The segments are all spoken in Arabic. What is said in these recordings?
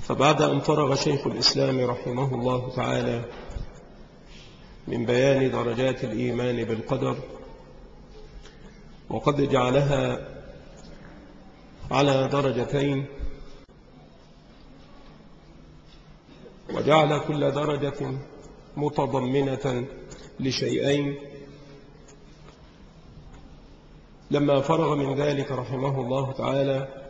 فبعد أن فرغ شيخ الإسلام رحمه الله تعالى من بيان درجات الإيمان بالقدر وقد جعلها على درجتين وجعل كل درجة متضمنة لشيئين. لما فرغ من ذلك رحمه الله تعالى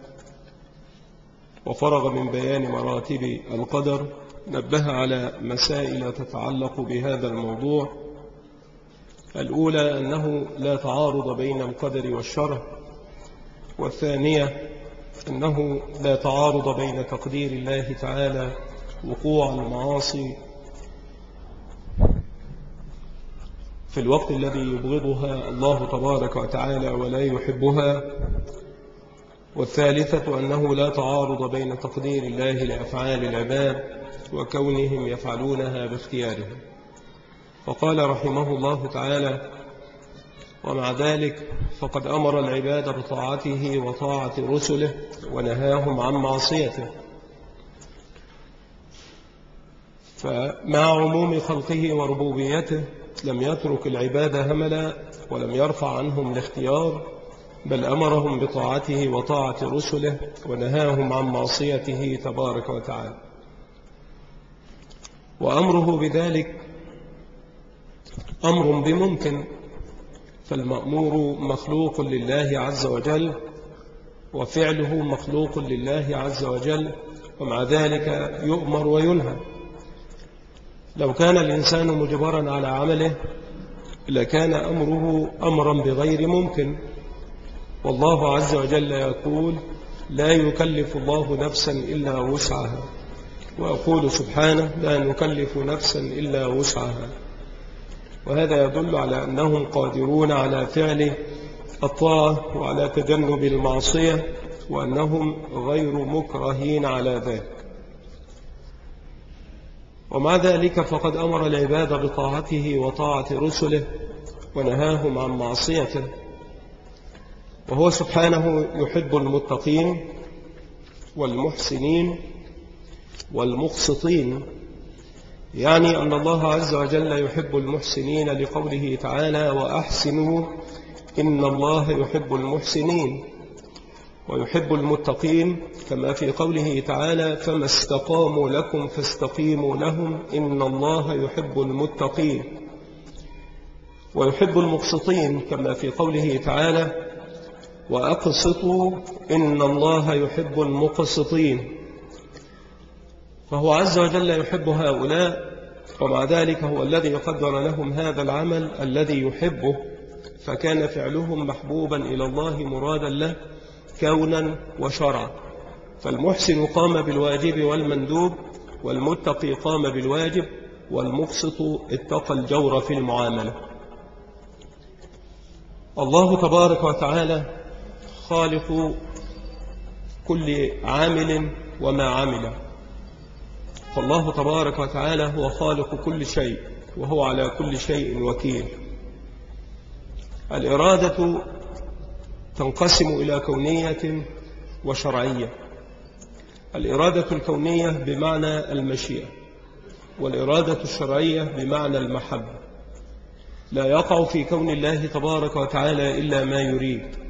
وفرغ من بيان مراتب القدر نبه على مسائل تتعلق بهذا الموضوع. الأولى أنه لا تعارض بين القدر والشرع. والثانية أنه لا تعارض بين تقدير الله تعالى وقوع المعاصي. في الوقت الذي يبغضها الله تبارك وتعالى ولا يحبها والثالثة أنه لا تعارض بين تقدير الله لأفعال العباد وكونهم يفعلونها باختيارهم. فقال رحمه الله تعالى ومع ذلك فقد أمر العباد بطاعته وطاعة رسله ونهاهم عن معصيته. فمع عموم خلقه وربوبيته لم يترك العباد هملا ولم يرفع عنهم الاختيار بل أمرهم بطاعته وطاعة رسله ونهاهم عن معصيته تبارك وتعالى. وأمره بذلك أمر بممكن فالمأمور مخلوق لله عز وجل وفعله مخلوق لله عز وجل ومع ذلك يؤمر وينهى. لو كان الإنسان مجبرا على عمله لكان أمره أمرا بغير ممكن. والله عز وجل يقول لا يكلف الله نفسا إلا وسعها. ويقول سبحانه لا نكلف نفسا إلا وسعها. وهذا يدل على أنهم قادرون على فعل الطاعة وعلى تجنب المعصية وأنهم غير مكرهين على ذلك. ومع ذلك فقد أمر العباد بطاعته وطاعة رسله ونهاهم عن معصيته. وهو سبحانه يحب المتقين والمحسنين والمقسطين. يعني أن الله عز وجل يحب المحسنين لقوله تعالى وأحسنوا إن الله يحب المحسنين ويحب المتقين. كما في قوله تعالى فما استقاموا لكم فاستقيموا لهم إن الله يحب المتقين ويحب المقسطين. كما في قوله تعالى وأقسطوا إن الله يحب المقسطين. فهو عز وجل يحب هؤلاء ومع ذلك هو الذي قدر لهم هذا العمل الذي يحبه. فكان فعلهم محبوبا إلى الله مرادا له كونا وشرعا. فالمحسن قام بالواجب والمندوب والمتقي قام بالواجب والمقسط اتقى الجور في المعاملة. الله تبارك وتعالى خالق كل عامل وما عمل فالله تبارك وتعالى هو خالق كل شيء وهو على كل شيء وكيل. الإرادة تنقسم إلى كونية وشرعية. الإرادة الكونية بمعنى المشيئة والإرادة الشرعية بمعنى المحبة. لا يقع في كون الله تبارك وتعالى إلا ما يريد.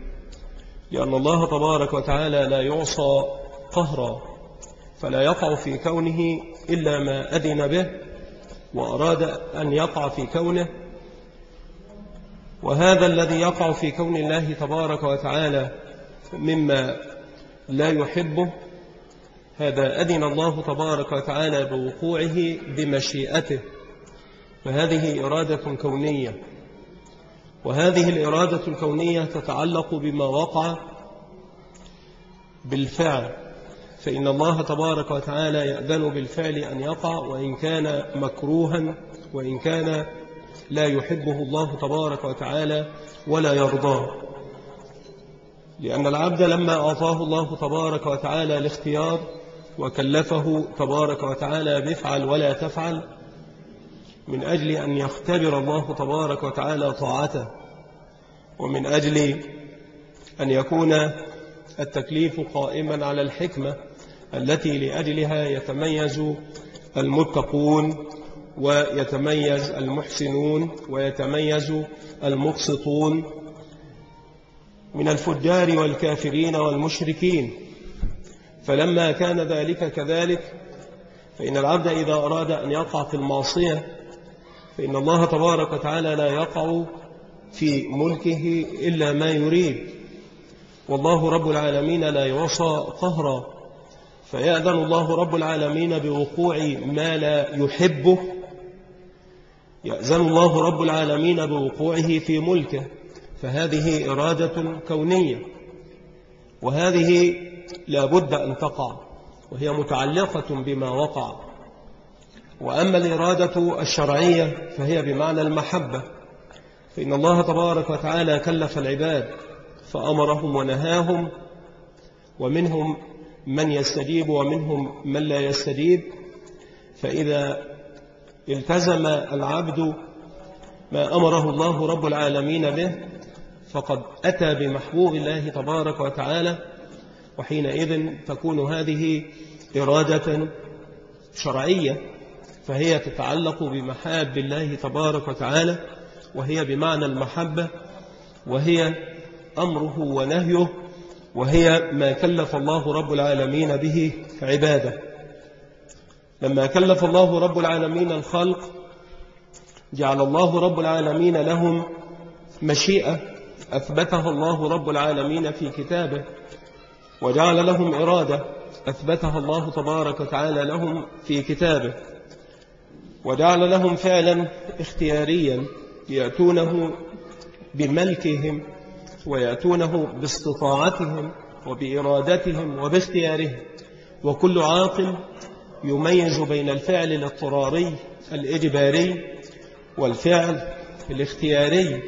لأن الله تبارك وتعالى لا يعصى قهرا فلا يقع في كونه إلا ما أذن به وأراد أن يقع في كونه. وهذا الذي يقع في كون الله تبارك وتعالى مما لا يحبه هذا أذن الله تبارك وتعالى بوقوعه بمشيئته فهذه إرادة كونية. وهذه الإرادة الكونية تتعلق بما وقع بالفعل. فإن الله تبارك وتعالى يأذن بالفعل أن يقع وإن كان مكروها وإن كان لا يحبه الله تبارك وتعالى ولا يرضاه. لأن العبد لما أعطاه الله تبارك وتعالى الاختيار وكلفه تبارك وتعالى بفعل ولا تفعل من أجل أن يختبر الله تبارك وتعالى طاعته ومن أجل أن يكون التكليف قائما على الحكمة التي لأجلها يتميز المتقون ويتميز المحسنون ويتميز المقسطون من الفجار والكافرين والمشركين. فلما كان ذلك كذلك فإن العبد إذا أراد أن يقع في المعصية فإن الله تبارك وتعالى لا يقع في ملكه إلا ما يريد. والله رب العالمين لا يوصى قهرا. فيأذن الله رب العالمين بوقوع ما لا يحبه. يأذن الله رب العالمين بوقوعه في ملكه. فهذه إرادة كونية. وهذه لا بد أن تقع. وهي متعلقة بما وقع. وأما الإرادة الشرعية فهي بمعنى المحبة فإن الله تبارك وتعالى كلف العباد فأمرهم ونهاهم ومنهم من يستجيب ومنهم من لا يستجيب فإذا التزم العبد ما أمره الله رب العالمين به فقد أتى بمحبوب الله تبارك وتعالى وحينئذ تكون هذه إرادة شرعية. فهي تتعلق بمحاب الله تبارك وتعالى وهي بمعنى المحبة وهي أمره ونهيه وهي ما كلف الله رب العالمين به عباده لما كلف الله رب العالمين الخلق جعل الله رب العالمين لهم مشيئة أثبتها الله رب العالمين في كتابه وجعل لهم إرادة أثبتها الله تبارك وتعالى لهم في كتابه. وجعل لهم فعلا اختياريا يأتونه بملكهم ويأتونه باستطاعتهم وبإرادتهم وباختيارهم. وكل عاقل يميز بين الفعل الاضطراري الإجباري والفعل الاختياري.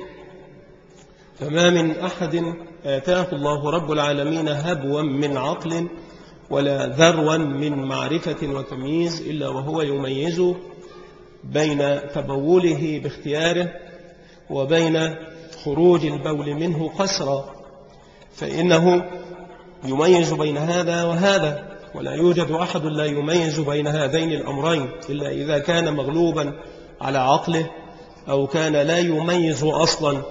فما من أحد آتاه الله رب العالمين هبوا من عقل ولا ذروا من معرفة وتمييز إلا وهو يميز بين تبوله باختياره وبين خروج البول منه قسرا فإنه يميز بين هذا وهذا ولا يوجد أحد لا يميز بين هذين الأمرين إلا إذا كان مغلوبا على عقله أو كان لا يميز أصلا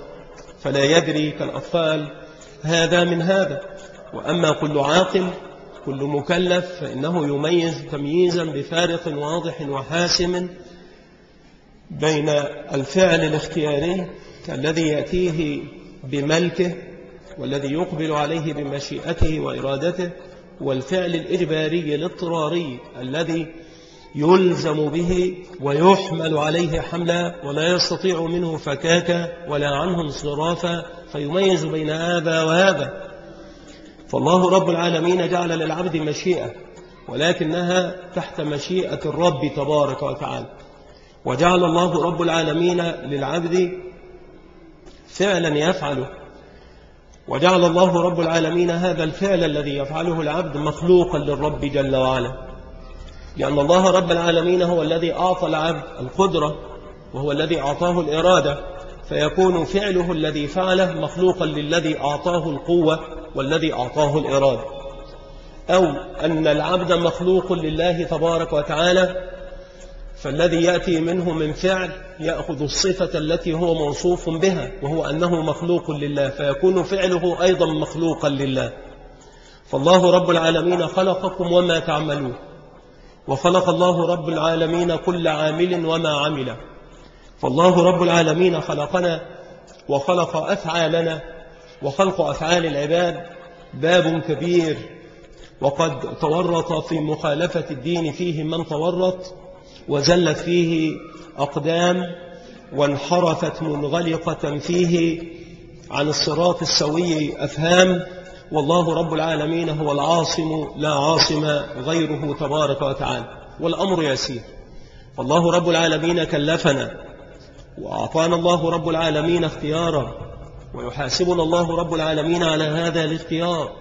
فلا يدري كالأطفال هذا من هذا. وأما كل عاقل كل مكلف فإنه يميز تمييزا بفارق واضح وحاسم بين الفعل الاختياري الذي يأتيه بملكه والذي يقبل عليه بمشيئته وإرادته والفعل الإجباري الاضطراري الذي يلزم به ويحمل عليه حملا ولا يستطيع منه فكاكا ولا عنه انصرافا فيميز بين هذا وهذا. فالله رب العالمين جعل للعبد مشيئة ولكنها تحت مشيئة الرب تبارك وتعالى. وجعل الله رب العالمين للعبد فعلا يفعله. وجعل الله رب العالمين هذا الفعل الذي يفعله العبد مخلوقا للرب جل وعلا. لأن الله رب العالمين هو الذي أعطى العبد القدرة وهو الذي أعطاه الإرادة. فيكون فعله الذي فعله مخلوقا للذي أعطاه القوة والذي أعطاه الإرادة. أو أن العبد مخلوق لله تبارك وتعالى فالذي يأتي منه من فعل يأخذ الصفة التي هو موصوف بها وهو أنه مخلوق لله فيكون فعله أيضا مخلوقا لله. فالله رب العالمين خلقكم وما تعملون وخلق الله رب العالمين كل عامل وما عمل. فالله رب العالمين خلقنا وخلق أفعالنا وخلق أفعال العباد. باب كبير. وقد تورط في مخالفة الدين فيه من تورط. وزلت فيه أقدام وانحرفت منغلقة فيه عن الصراط السوي أفهام والله رب العالمين هو العاصم لا عاصم غيره تبارك وتعالى والأمر يسير فالله رب العالمين كلفنا وأعطانا الله رب العالمين اختيارا ويحاسبنا الله رب العالمين على هذا الاختيار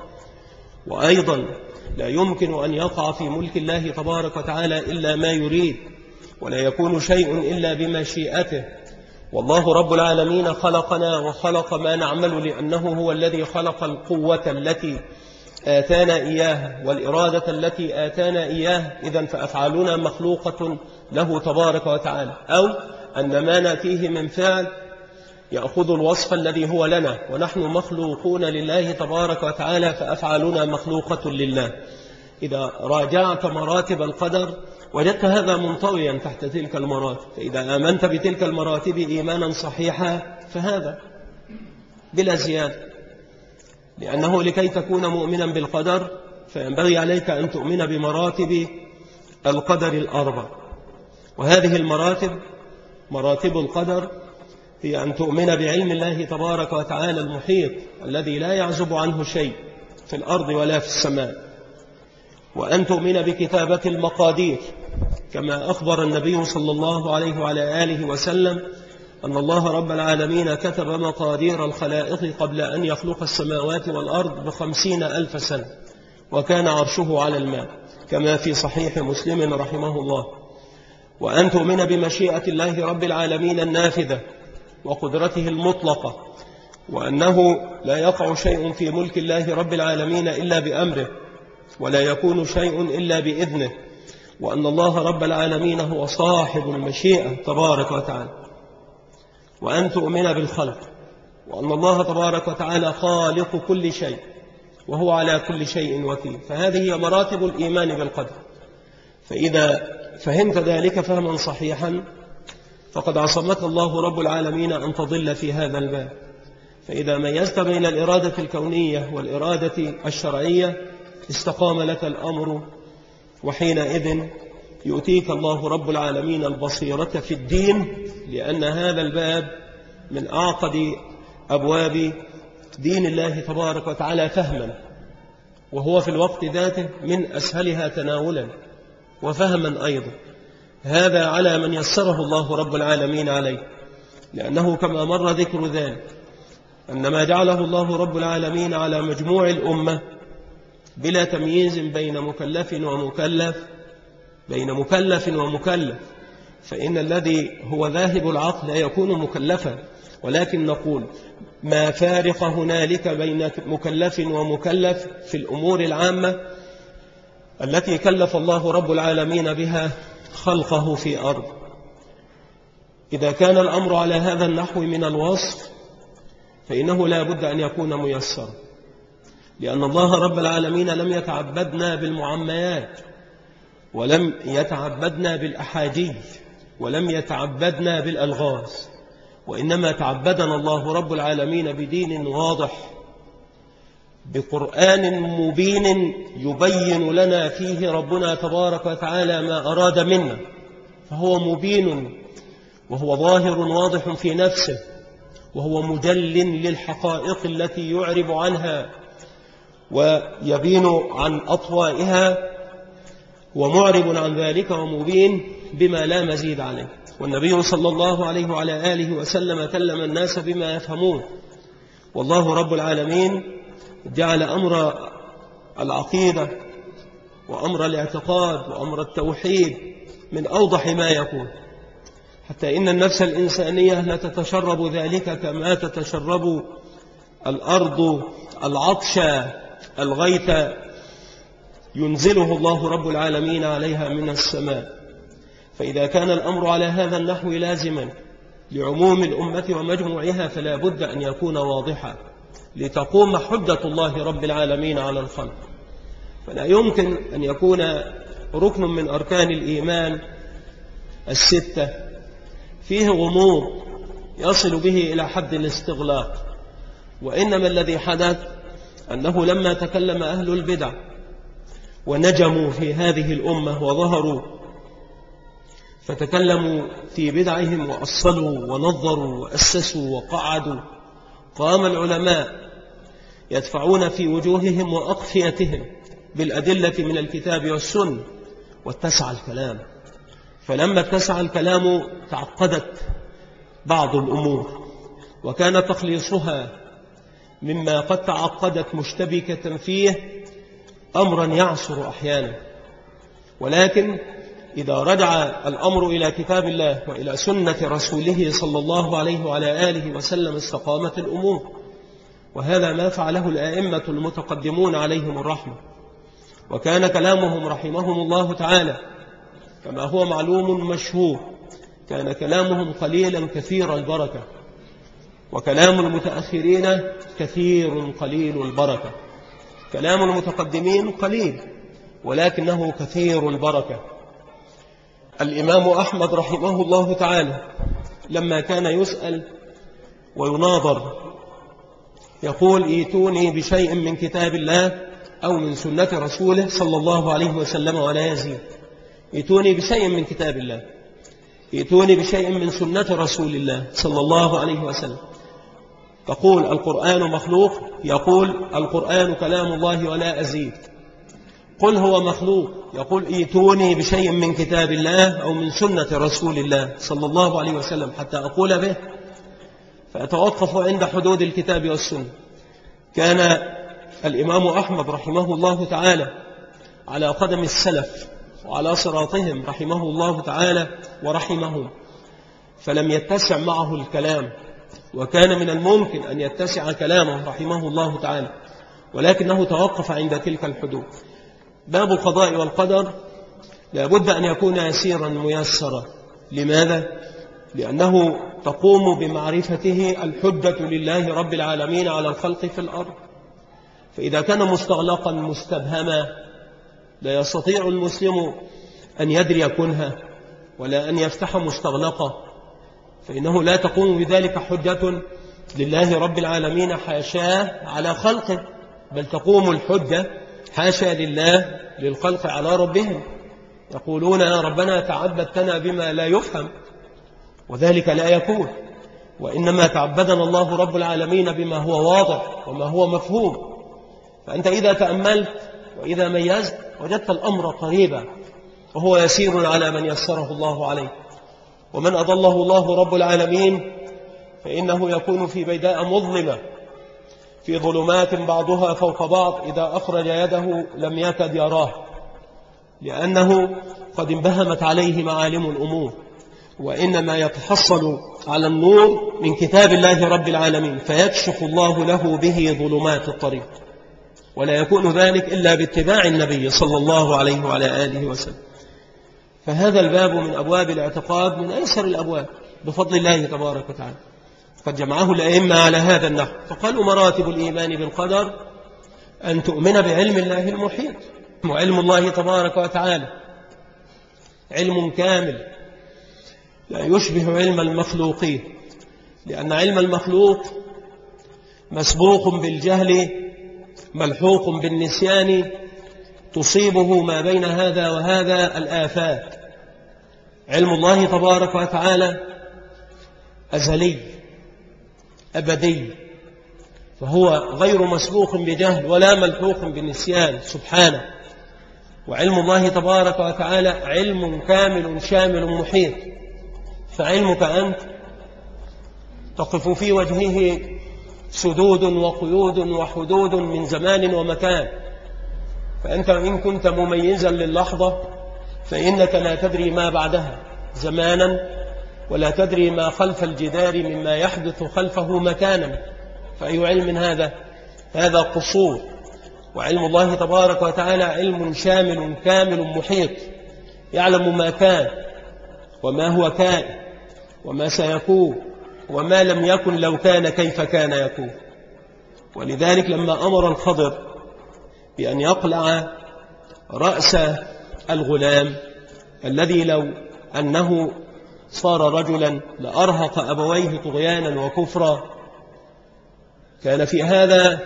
وأيضا لا يمكن أن يقع في ملك الله تبارك وتعالى إلا ما يريد ولا يكون شيء إلا بمشيئته. والله رب العالمين خلقنا وخلق ما نعمل لأنه هو الذي خلق القوة التي آتانا إياها والإرادة التي آتانا إياها إذا فأفعالنا مخلوقة له تبارك وتعالى. أو أن ما نأتيه من فعل يأخذ الوصف الذي هو لنا. ونحن مخلوقون لله تبارك وتعالى فأفعالنا مخلوقة لله. إذا راجعت مراتب القدر وجدت هذا منطويا تحت تلك المراتب. فإذا آمنت بتلك المراتب إيمانا صحيحا فهذا بلا زيادة. لأنه لكي تكون مؤمنا بالقدر فينبغي عليك أن تؤمن بمراتب القدر الأربع. وهذه المراتب مراتب القدر هي أن تؤمن بعلم الله تبارك وتعالى المحيط الذي لا يعزب عنه شيء في الأرض ولا في السماء. وأن تؤمن بكتابة المقادير كما أخبر النبي صلى الله عليه وعلى آله وسلم أن الله رب العالمين كتب مقادير الخلائق قبل أن يخلق السماوات والأرض بخمسين ألف سنة وكان عرشه على الماء كما في صحيح مسلم رحمه الله. وأن تؤمن بمشيئة الله رب العالمين النافذة وقدرته المطلقة وأنه لا يقع شيء في ملك الله رب العالمين إلا بأمره. ولا يكون شيء إلا بإذنه وأن الله رب العالمين هو صاحب المشيئة تبارك وتعالى. وأن تؤمن بالخلق وأن الله تبارك وتعالى خالق كل شيء وهو على كل شيء وكيل. فهذه هي مراتب الإيمان بالقدر. فإذا فهمت ذلك فهما صحيحا فقد عصمك الله رب العالمين أن تضل في هذا الباب. فإذا ميزت بين الإرادة الكونية والإرادة الشرعية استقام لك الأمر وحينئذ يؤتيك الله رب العالمين البصيرة في الدين لأن هذا الباب من أعقد أبواب دين الله تبارك وتعالى فهما وهو في الوقت ذاته من أسهلها تناولا وفهما أيضا. هذا على من يسره الله رب العالمين عليه لأنه كما مر ذكر ذلك أن ما جعله الله رب العالمين على مجموع الأمة بلا تمييز بين مكلف ومكلف بين مكلف ومكلف. فإن الذي هو ذاهب العقل لا يكون مكلفا. ولكن نقول ما فارق هنالك بين مكلف ومكلف في الأمور العامة التي كلف الله رب العالمين بها خلقه في أرض. إذا كان الأمر على هذا النحو من الوصف فإنه لا بد أن يكون ميسرا. لأن الله رب العالمين لم يتعبدنا بالمعميات ولم يتعبدنا بالأحاجي ولم يتعبدنا بالألغاز وإنما تعبدنا الله رب العالمين بدين واضح بقرآن مبين يبين لنا فيه ربنا تبارك وتعالى ما أراد منا فهو مبين وهو ظاهر واضح في نفسه وهو مجل للحقائق التي يعرب عنها. ويبين عن أطوائها ومعرب عن ذلك ومبين بما لا مزيد عليه. والنبي صلى الله عليه وعلى آله وسلم كلم الناس بما يفهمون. والله رب العالمين جعل أمر العقيدة وأمر الاعتقاد وأمر التوحيد من أوضح ما يكون. حتى إن النفس الإنسانية لا تتشرب ذلك كما تتشرب الأرض العطشة. الغيث ينزله الله رب العالمين عليها من السماء. فإذا كان الأمر على هذا النحو لازما لعموم الأمة ومجموعها فلا بد أن يكون واضحا لتقوم حجة الله رب العالمين على الخلق. فلا يمكن أن يكون ركن من أركان الإيمان الستة. فيه غموض يصل به إلى حد الاستغلاق. وإنما الذي حدث أنه لما تكلم أهل البدع ونجموا في هذه الأمة وظهروا فتكلموا في بدعهم وأصلوا ونظروا وأسسوا وقعدوا قام العلماء يدفعون في وجوههم وأقفيتهم بالأدلة من الكتاب والسنة واتسع الكلام. فلما اتسع الكلام تعقدت بعض الأمور وكان تخليصها مما قد تعقدت مشتبكة فيه أمرا يعصر أحيانا. ولكن إذا رجع الأمر إلى كتاب الله وإلى سنة رسوله صلى الله عليه وعلى آله وسلم استقامت الأمور. وهذا ما فعله الآئمة المتقدمون عليهم الرحمة. وكان كلامهم رحمهم الله تعالى. كما هو معلوم مشهور كان كلامهم قليلا كثير البركة. وكلام المتأخرين كثير قليل البركة. كلام المتقدمين قليل ولكنه كثير البركة. الإمام أحمد رحمه الله تعالى لما كان يسأل ويناظر يقول إيتوني بشيء من كتاب الله أو من سنة رسوله صلى الله عليه وسلم ولا يزيد. إيتوني بشيء من كتاب الله. إيتوني بشيء من سنة رسول الله صلى الله عليه وسلم. تقول القرآن مخلوق يقول القرآن كلام الله ولا أزيد. قل هو مخلوق يقول ايتوني بشيء من كتاب الله أو من سنة رسول الله صلى الله عليه وسلم حتى أقول به فأتوقف عند حدود الكتاب والسنة. كان الإمام أحمد رحمه الله تعالى على قدم السلف وعلى صراطهم رحمه الله تعالى ورحمهم فلم يتسع معه الكلام. وكان من الممكن أن يتسع كلامه رحمه الله تعالى ولكنه توقف عند تلك الحدود. باب القضاء والقدر لابد أن يكون يسيرا ميسرا. لماذا؟ لأنه تقوم بمعرفته الحجة لله رب العالمين على الخلق في الأرض. فإذا كان مستغلقا مستبهما لا يستطيع المسلم أن يدري كنها ولا أن يفتح مستغلقا فإنه لا تقوم بذلك حجة لله رب العالمين حاشاه على خلقه بل تقوم الحجة حاشا لله للخلق على ربهم. يقولون يا ربنا تعبدتنا بما لا يفهم وذلك لا يكون وإنما تعبدنا الله رب العالمين بما هو واضح وما هو مفهوم. فأنت إذا تأملت وإذا ميزت وجدت الأمر قريبا وهو يسير على من يسره الله عليه ومن أضله الله رب العالمين فإنه يكون في بيداء مظلمة في ظلمات بعضها فوق بعض إذا أخرج يده لم يكد يراه لأنه قد انبهمت عليه معالم الأمور وإنما يتحصل على النور من كتاب الله رب العالمين فيكشف الله له به ظلمات الطريق ولا يكون ذلك إلا باتباع النبي صلى الله عليه وعلى آله وسلم. فهذا الباب من أبواب الاعتقاد من أيسر الأبواب بفضل الله تبارك وتعالى. قد جمعه الأئمة على هذا النحو. فقالوا مراتب الإيمان بالقدر أن تؤمن بعلم الله المحيط وعلم الله تبارك وتعالى. علم كامل. لا يشبه علم المخلوقين لأن علم المخلوق مسبوق بالجهل ملحوق بالنسيان تصيبه ما بين هذا وهذا الآفات. علم الله تبارك وتعالى أزلي أبدي فهو غير مسبوق بجهل ولا ملحوق بالنسيان سبحانه. وعلم الله تبارك وتعالى علم كامل شامل محيط. فعلمك أنت تقف في وجهه سدود وقيود وحدود من زمان ومكان. فأنت إن كنت مميزا للحظة فإنك لا تدري ما بعدها زمانا ولا تدري ما خلف الجدار مما يحدث خلفه مكانا. فأي علم هذا؟ هذا قصور. وعلم الله تبارك وتعالى علم شامل كامل محيط. يعلم ما كان وما هو كائن وما سيكون وما لم يكن لو كان كيف كان يكون. ولذلك لما أمر الخضر بأن يقلع رأس الغلام الذي لو أنه صار رجلا لأرهق أبويه طغيانا وكفرا. كان في هذا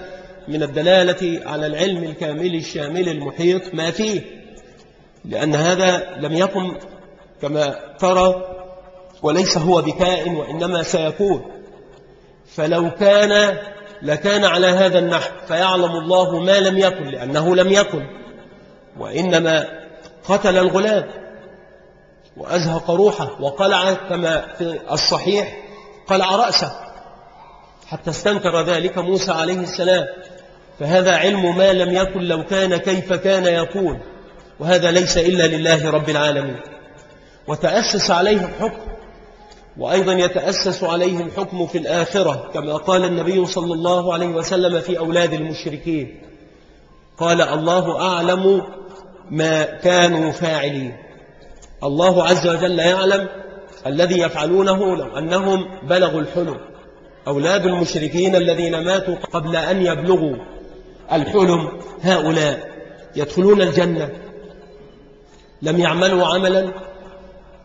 من الدلالة على العلم الكامل الشامل المحيط ما فيه لأن هذا لم يكن كما ترى وليس هو بكائن وإنما سيكون. فلو كان لكان على هذا النحو فيعلم الله ما لم يكن لأنه لم يكن وإنما قتل الغلام وأزهق روحه وقلع كما في الصحيح قلع رأسه حتى استنكر ذلك موسى عليه السلام. فهذا علم ما لم يكن لو كان كيف كان يكون وهذا ليس إلا لله رب العالمين. وتأسس عليه الحكم وأيضا يتأسس عليه الحكم في الآخرة كما قال النبي صلى الله عليه وسلم في أولاد المشركين. قال الله أعلم ما كانوا فاعلين. الله عز وجل يعلم الذي يفعلونه لو أنهم بلغوا الحلم. أولاد المشركين الذين ماتوا قبل أن يبلغوا الحلم هؤلاء يدخلون الجنة. لم يعملوا عملا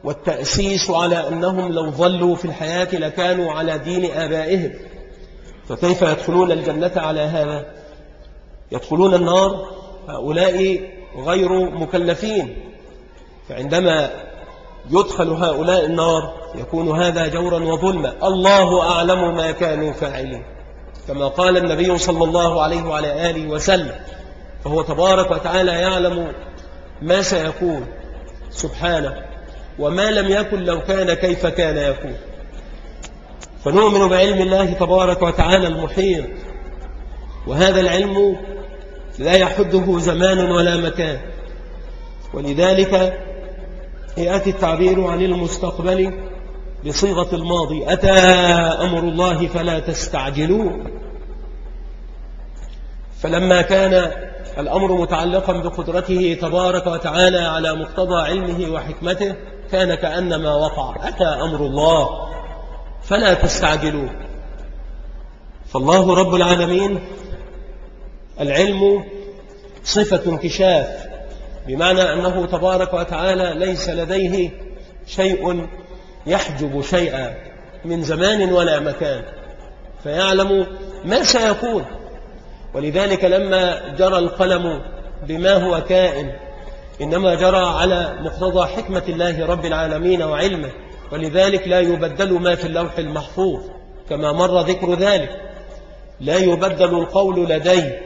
والتأسيس على أنهم لو ظلوا في الحياة لكانوا على دين آبائهم. فكيف يدخلون الجنة على هذا؟ يدخلون النار؟ هؤلاء غير مكلفين. فعندما يدخل هؤلاء النار يكون هذا جورا وظلما. الله أعلم ما كانوا فاعلين. كما قال النبي صلى الله عليه وعلى آله وسلم فهو تبارك وتعالى يعلم ما سيكون. سبحانه. وما لم يكن لو كان كيف كان يكون. فنؤمن بعلم الله تبارك وتعالى المحيط. وهذا العلم لا يحده زمان ولا مكان. ولذلك يأتي التعبير عن المستقبل بصيغة الماضي. أتى أمر الله فلا تستعجلوا. فلما كان الأمر متعلقا بقدرته تبارك وتعالى على مقتضى علمه وحكمته كان كأنما وقع. أتى أمر الله فلا تستعجلوا فالله رب العالمين العلم صفة انكشاف بمعنى أنه تبارك وتعالى ليس لديه شيء يحجب شيئا من زمان ولا مكان فيعلم ما سيكون. ولذلك لما جرى القلم بما هو كائن إنما جرى على مقتضى حكمة الله رب العالمين وعلمه ولذلك لا يبدل ما في اللوح المحفوظ كما مر ذكر ذلك. لا يبدل القول لديه.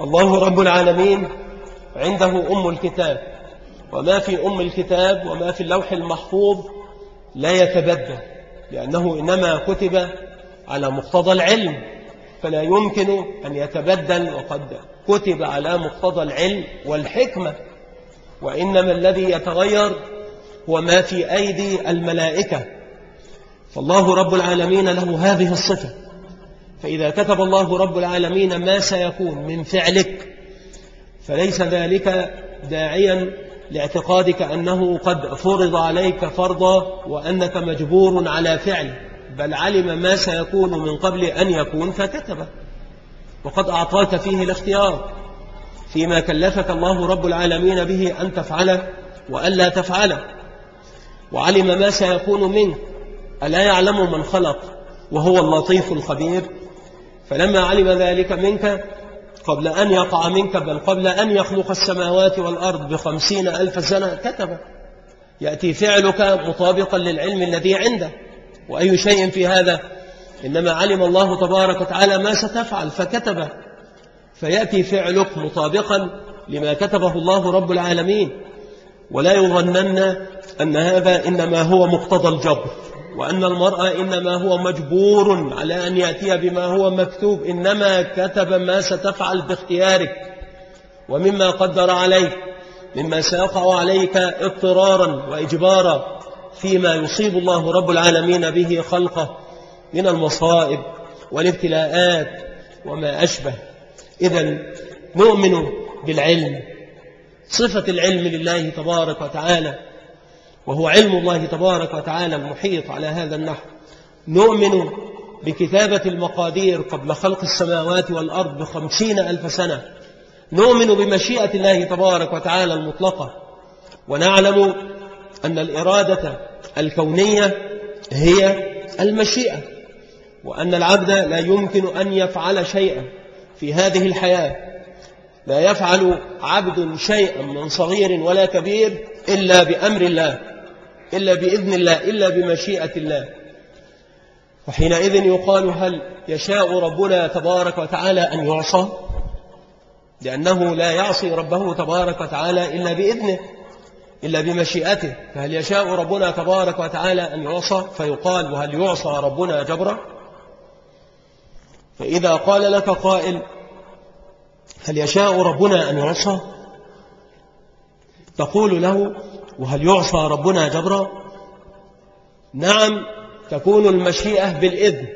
الله رب العالمين عنده أم الكتاب. وما في أم الكتاب وما في اللوح المحفوظ لا يتبدل لأنه إنما كتب على مقتضى العلم. فلا يمكن أن يتبدل وقد كتب على مقتضى العلم والحكمة. وإنما الذي يتغير هو ما في أيدي الملائكة. فالله رب العالمين له هذه الصفة. فإذا كتب الله رب العالمين ما سيكون من فعلك فليس ذلك داعيا لاعتقادك أنه قد فرض عليك فرضا وأنك مجبور على فعل بل علم ما سيكون من قبل أن يكون فكتبه. وقد أعطاك فيه الاختيار. فيما كلفك الله رب العالمين به أن تفعله وألا تفعله. وعلم ما سيكون منك ألا يعلم من خلق وهو اللطيف الخبير. فلما علم ذلك منك قبل أن يقع منك بل قبل أن يخلق السماوات والأرض بخمسين ألف سنة كتب. يأتي فعلك مطابقا للعلم الذي عنده. وأي شيء في هذا؟ إنما علم الله تبارك وتعالى ما ستفعل فكتب فيأتي فعلك مطابقا لما كتبه الله رب العالمين. ولا يظنن أن هذا إنما هو مقتضى الجبر وأن المرأة إنما هو مجبور على أن يأتي بما هو مكتوب. إنما كتب ما ستفعل باختيارك ومما قدر عليك مما سيقع عليك اضطرارا وإجبارا فيما يصيب الله رب العالمين به خلقه من المصائب والابتلاءات وما أشبه. إذا نؤمن بالعلم صفة العلم لله تبارك وتعالى وهو علم الله تبارك وتعالى المحيط على هذا النحو. نؤمن بكتابة المقادير قبل خلق السماوات والأرض بخمسين ألف سنة. نؤمن بمشيئة الله تبارك وتعالى المطلقة. ونعلم أن الإرادة الكونية هي المشيئة وأن العبد لا يمكن أن يفعل شيئا. في هذه الحياة. لا يفعل عبد شيئا من صغير ولا كبير إلا بأمر الله إلا بإذن الله إلا بمشيئة الله. وحينئذ يقال هل يشاء ربنا تبارك وتعالى أن يعصى؟ لأنه لا يعصي ربه تبارك وتعالى إلا بإذنه إلا بمشيئته. فهل يشاء ربنا تبارك وتعالى أن يعصى؟ فيقال وهل يعصى ربنا جبرا؟ فإذا قال لك قائل هل يشاء ربنا أن يعصى؟ تقول له وهل يعصى ربنا جبرا؟ نعم تكون المشيئة بالإذن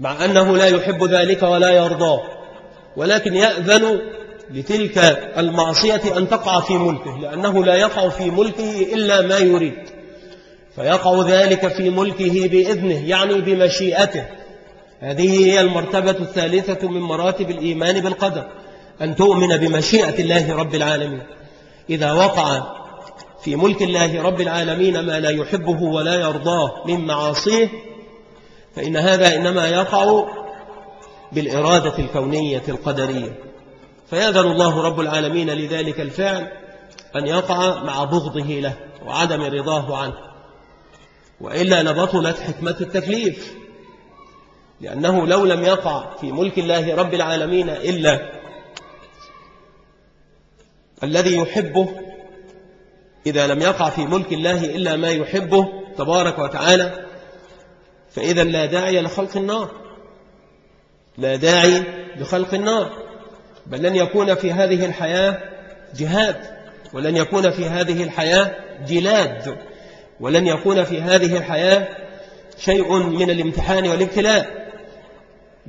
مع أنه لا يحب ذلك ولا يرضاه ولكن يأذن لتلك المعصية أن تقع في ملكه لأنه لا يقع في ملكه إلا ما يريد فيقع ذلك في ملكه بإذنه يعني بمشيئته. هذه هي المرتبة الثالثة من مراتب الإيمان بالقدر أن تؤمن بمشيئة الله رب العالمين. إذا وقع في ملك الله رب العالمين ما لا يحبه ولا يرضاه من معاصيه فإن هذا إنما يقع بالإرادة الكونية القدرية. فيأذن الله رب العالمين لذلك الفعل أن يقع مع بغضه له وعدم رضاه عنه وإلا لبطلت حكمة التكليف. لأنه لو لم يقع في ملك الله رب العالمين إلا الذي يحبه إذا لم يقع في ملك الله إلا ما يحبه تبارك وتعالى فإذا لا داعي لخلق النار. لا داعي لخلق النار. بل لن يكون في هذه الحياة جهاد ولن يكون في هذه الحياة جلاد ولن يكون في هذه الحياة شيء من الامتحان والابتلاء.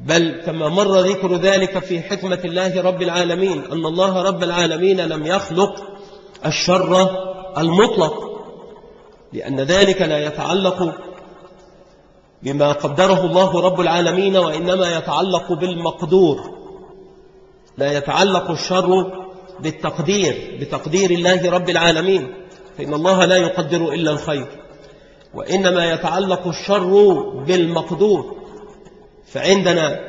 بل كما مر ذكر ذلك في حكمة الله رب العالمين أن الله رب العالمين لم يخلق الشر المطلق لأن ذلك لا يتعلق بما قدره الله رب العالمين وإنما يتعلق بالمقدور لا يتعلق الشر بالتقدير بتقدير الله رب العالمين فإن الله لا يقدر إلا الخير وإنما يتعلق الشر بالمقدور. فعندنا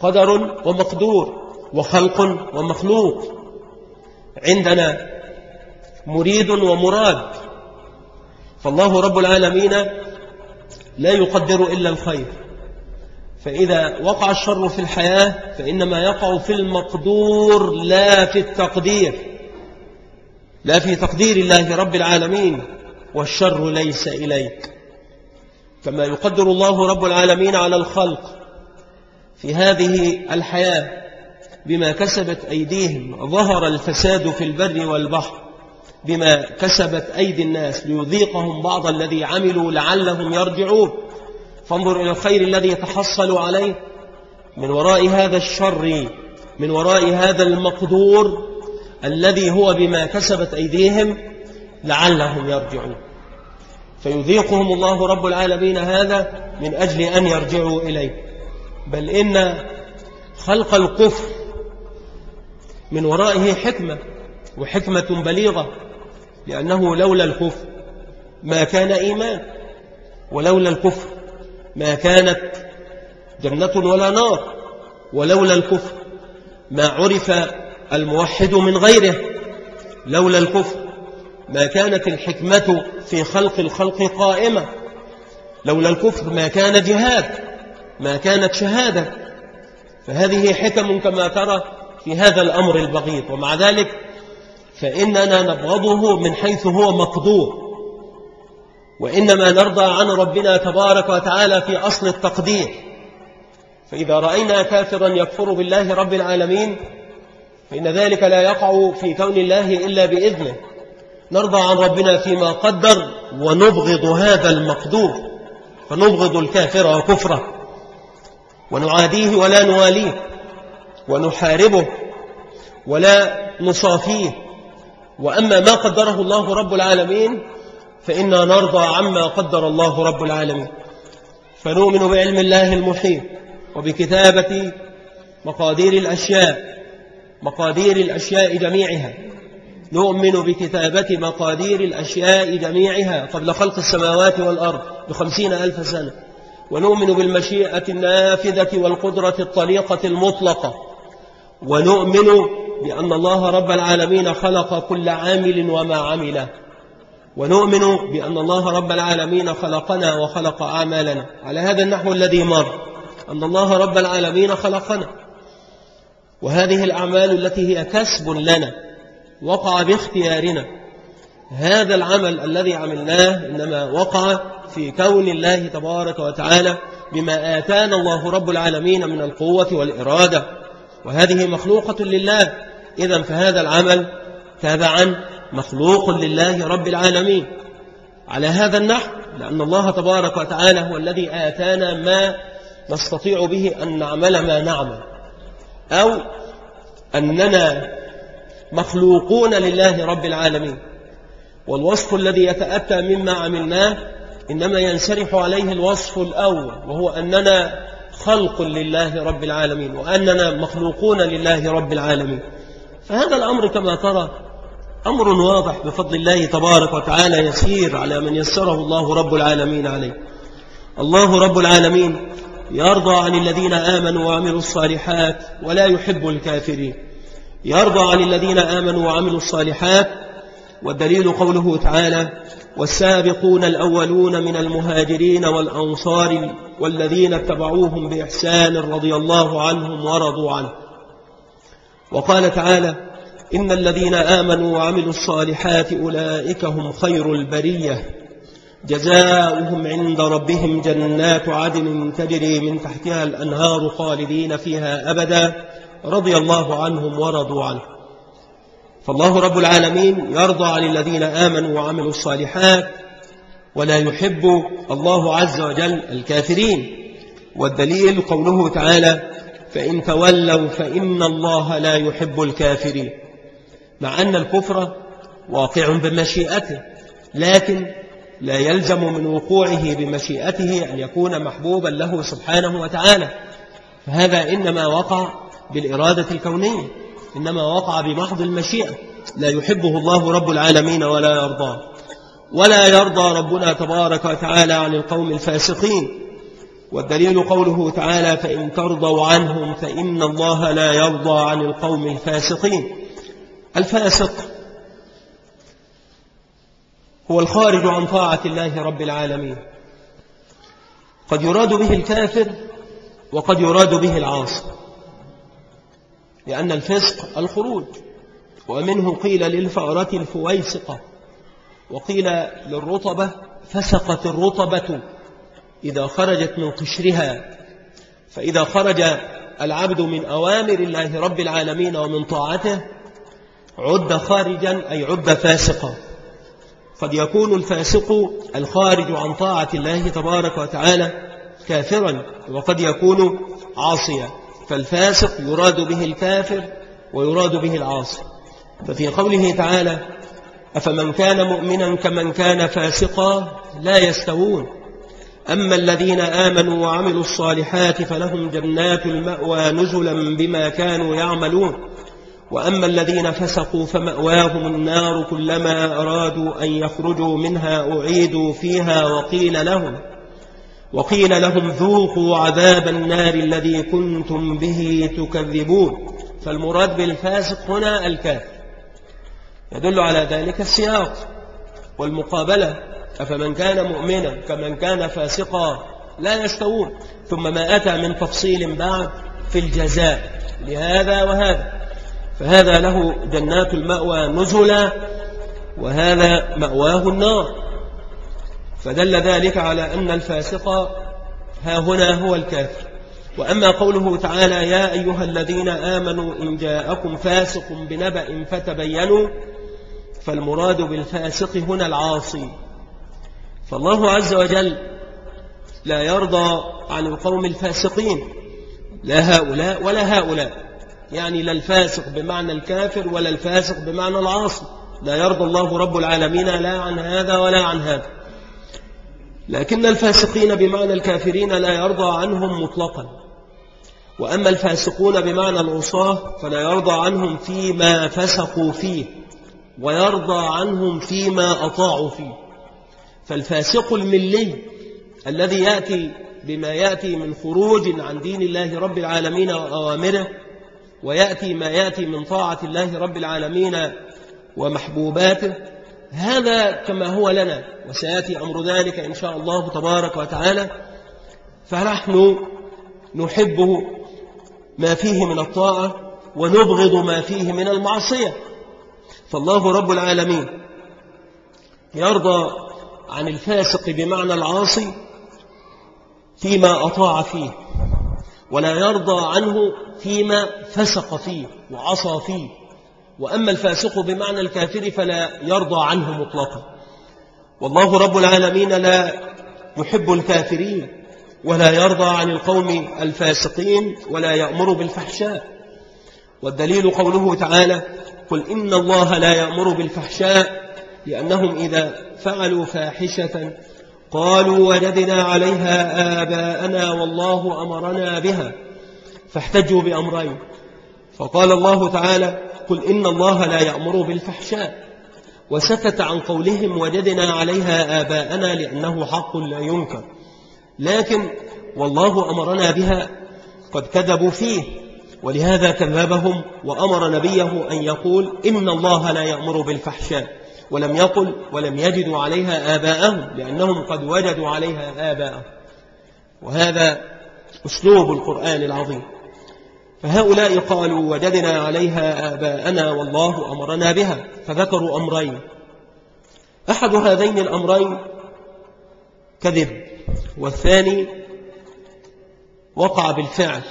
قدر ومقدور وخلق ومخلوق. عندنا مريد ومراد. فالله رب العالمين لا يقدر إلا الخير. فإذا وقع الشر في الحياة فإنما يقع في المقدور لا في التقدير. لا في تقدير الله رب العالمين. والشر ليس إليك. كما يقدر الله رب العالمين على الخلق في هذه الحياة بما كسبت أيديهم ظهر الفساد في البر والبحر بما كسبت أيدي الناس ليذيقهم بعض الذي عملوا لعلهم يرجعون. فانظر إلى الخير الذي يتحصل عليه من وراء هذا الشر من وراء هذا المقدور الذي هو بما كسبت أيديهم لعلهم يرجعون. فيذيقهم الله رب العالمين هذا من أجل أن يرجعوا إليه. بل إن خلق الكفر من ورائه حكمة وحكمة بليغة لأنه لولا الكفر ما كان إيمان ولولا الكفر ما كانت جنة ولا نار ولولا الكفر ما عرف الموحد من غيره لولا الكفر ما كانت الحكمة في خلق الخلق قائمة. لولا الكفر ما كان جهاد ما كانت شهادة. فهذه حكم كما ترى في هذا الأمر البغيض. ومع ذلك فإننا نبغضه من حيث هو مقدور. وإنما نرضى عن ربنا تبارك وتعالى في أصل التقدير. فإذا رأينا كافرا يكفر بالله رب العالمين فإن ذلك لا يقع في كون الله إلا بإذنه. نرضى عن ربنا فيما قدر ونبغض هذا المقدور فنبغض الكافر وكفره ونعاديه ولا نواليه ونحاربه ولا نصافيه. وأما ما قدره الله رب العالمين فإنا نرضى عما قدر الله رب العالمين. فنؤمن بعلم الله المحيط وبكتابة مقادير الأشياء مقادير الأشياء جميعها. نؤمن بكتابة مقادير الأشياء جميعها قبل خلق السماوات والأرض بخمسين ألف سنة. ونؤمن بالمشيئة النافذة والقدرة الطليقة المطلقة. ونؤمن بأن الله رب العالمين خلق كل عامل وما عمله ونؤمن بأن الله رب العالمين خلقنا وخلق أعمالنا. على هذا النحو الذي مر أن الله رب العالمين خلقنا. وهذه الأعمال التي هي كسب لنا. وقع باختيارنا. هذا العمل الذي عملناه إنما وقع في كون الله تبارك وتعالى بما آتانا الله رب العالمين من القوة والإرادة. وهذه مخلوقة لله. إذا فهذا العمل تابعا مخلوق لله رب العالمين. على هذا النحو لأن الله تبارك وتعالى هو الذي آتانا ما نستطيع به أن نعمل ما نعمل. أو أننا مخلوقون لله رب العالمين. والوصف الذي يتأتى مما عملناه إنما ينشرح عليه الوصف الأول وهو أننا خلق لله رب العالمين وأننا مخلوقون لله رب العالمين. فهذا الأمر كما ترى أمر واضح بفضل الله تبارك وتعالى يسير على من يسره الله رب العالمين عليه. الله رب العالمين يرضى عن الذين آمنوا وعملوا الصالحات ولا يحب الكافرين. يرضى عن الذين آمنوا وعملوا الصالحات والدليل قوله تعالى والسابقون الأولون من المهاجرين والأنصار والذين اتبعوهم بإحسان رضي الله عنهم ورضوا عنه. وقال تعالى إن الذين آمنوا وعملوا الصالحات أولئك هم خير البرية. جزاؤهم عند ربهم جنات عدن تجري من تحتها الأنهار خالدين فيها أبدا. رضي الله عنهم ورضوا عنه. فالله رب العالمين يرضى عن الذين آمنوا وعملوا الصالحات ولا يحب الله عز وجل الكافرين. والدليل قوله تعالى فإن تولوا فإن الله لا يحب الكافرين. مع أن الكفر واقع بمشيئته لكن لا يلزم من وقوعه بمشيئته أن يكون محبوبا له سبحانه وتعالى. فهذا إنما وقع بالإرادة الكونية إنما وقع بمحض المشيئة. لا يحبه الله رب العالمين ولا يرضاه ولا يرضى ربنا تبارك وتعالى عن القوم الفاسقين. والدليل قوله تعالى فإن ترضوا عنهم فإن الله لا يرضى عن القوم الفاسقين. الفاسق هو الخارج عن طاعة الله رب العالمين. قد يراد به الكافر وقد يراد به العاصي. لأن الفسق الخروج ومنه قيل للفأرة الفويسقة وقيل للرطبة فسقت الرطبة إذا خرجت من قشرها. فإذا خرج العبد من أوامر الله رب العالمين ومن طاعته عد خارجا أي عد فاسقا. قد يكون الفاسق الخارج عن طاعة الله تبارك وتعالى كافرا وقد يكون عاصيا. فالفاسق يراد به الكافر ويراد به العاصي. ففي قوله تعالى أفمن كان مؤمنا كمن كان فاسقا لا يستوون. أما الذين آمنوا وعملوا الصالحات فلهم جنات المأوى نزلا بما كانوا يعملون. وأما الذين فسقوا فمأواهم النار كلما أرادوا أن يخرجوا منها أعيدوا فيها وقيل لهم وقيل لهم ذوقوا عذاب النار الذي كنتم به تكذبون. فالمراد بالفاسق هنا الكافر يدل على ذلك السياق والمقابلة. أفمن كان مؤمنا كمن كان فاسقا لا يستوون. ثم ما أتى من تفصيل بعد في الجزاء لهذا وهذا. فهذا له جنات المأوى نزلا وهذا مأواه النار. فدل ذلك على أن الفاسق ها هنا هو الكافر. وأما قوله تعالى يا أيها الذين آمنوا إن جاءكم فاسق بنبأ فتبينوا فالمراد بالفاسق هنا العاصي. فالله عز وجل لا يرضى عن القوم الفاسقين لا هؤلاء ولا هؤلاء. يعني لا الفاسق بمعنى الكافر ولا الفاسق بمعنى العاصي. لا يرضى الله رب العالمين لا عن هذا ولا عن هذا. لكن الفاسقين بمعنى الكافرين لا يرضى عنهم مطلقا. وأما الفاسقون بمعنى العصاة فلا يرضى عنهم فيما فسقوا فيه ويرضى عنهم فيما أطاعوا فيه. فالفاسق الملي الذي يأتي بما يأتي من خروج عن دين الله رب العالمين وأوامره ويأتي ما يأتي من طاعة الله رب العالمين ومحبوباته هذا كما هو لنا وسيأتي أمر ذلك إن شاء الله تبارك وتعالى. فنحن نحبه ما فيه من الطاعة ونبغض ما فيه من المعصية. فالله رب العالمين يرضى عن الفاسق بمعنى العاصي فيما أطاع فيه ولا يرضى عنه فيما فسق فيه وعصى فيه. وأما الفاسق بمعنى الكافر فلا يرضى عنه مطلقا. والله رب العالمين لا يحب الكافرين ولا يرضى عن القوم الفاسقين ولا يأمر بالفحشاء. والدليل قوله تعالى قل إن الله لا يأمر بالفحشاء لأنهم إذا فعلوا فاحشة قالوا وجدنا عليها آباءنا والله أمرنا بها فاحتجوا بأمرين. فقال الله تعالى قل إن الله لا يأمر بالفحشاء. وسكت عن قولهم وجدنا عليها آباءنا لأنه حق لا ينكر. لكن والله أمرنا بها قد كذبوا فيه. ولهذا كذبهم وأمر نبيه أن يقول إن الله لا يأمر بالفحشاء. ولم يقل ولم يجدوا عليها آباءهم لأنهم قد وجدوا عليها آباءهم. وهذا أسلوب القرآن العظيم. فهؤلاء قالوا وجدنا عليها آباءنا والله أمرنا بها فذكروا أمرين. أحد هذين الأمرين كذب والثاني وقع بالفعل.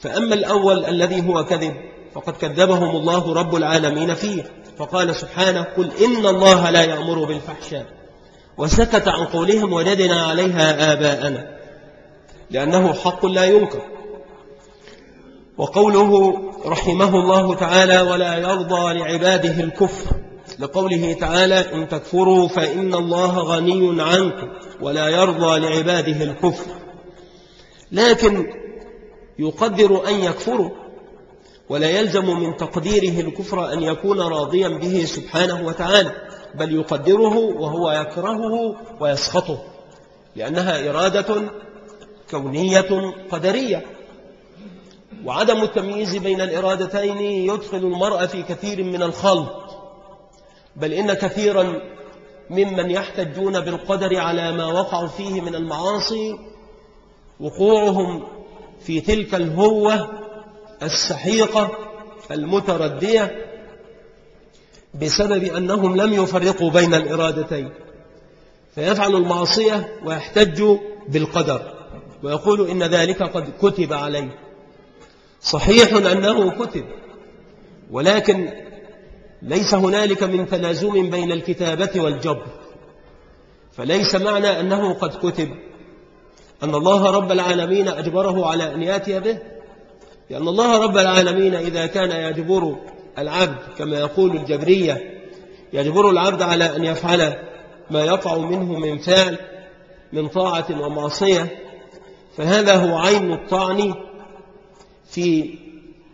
فأما الأول الذي هو كذب فقد كذبهم الله رب العالمين فيه فقال سبحانه قل إن الله لا يأمر بالفحشاء وسكت عن قولهم وجدنا عليها آباءنا. لأنه حق لا ينكر. وقوله رحمه الله تعالى ولا يرضى لعباده الكفر لقوله تعالى إن تكفروا فإن الله غني عنكم ولا يرضى لعباده الكفر. لكن يقدر أن يكفروا ولا يلزم من تقديره الكفر أن يكون راضيا به سبحانه وتعالى بل يقدره وهو يكرهه ويسخطه لأنها إرادة كونية قدرية. وعدم التمييز بين الإرادتين يدخل المرأة في كثير من الخلط. بل إن كثيرا ممن يحتجون بالقدر على ما وقعوا فيه من المعاصي وقوعهم في تلك الهوة السحيقة المتردية بسبب أنهم لم يفرقوا بين الإرادتين. فيفعل المعصية ويحتج بالقدر ويقول إن ذلك قد كتب عليه. صحيح أنه كتب ولكن ليس هنالك من تلازم بين الكتابة والجبر فليس معنى أنه قد كتب. أن الله رب العالمين أجبره على أن يأتي به؟ لأن الله رب العالمين إذا كان يجبر العبد كما يقول الجبرية يجبر العبد على أن يفعل ما يقع منه من فعل من طاعة ومعصية فهذا هو عين الطعن في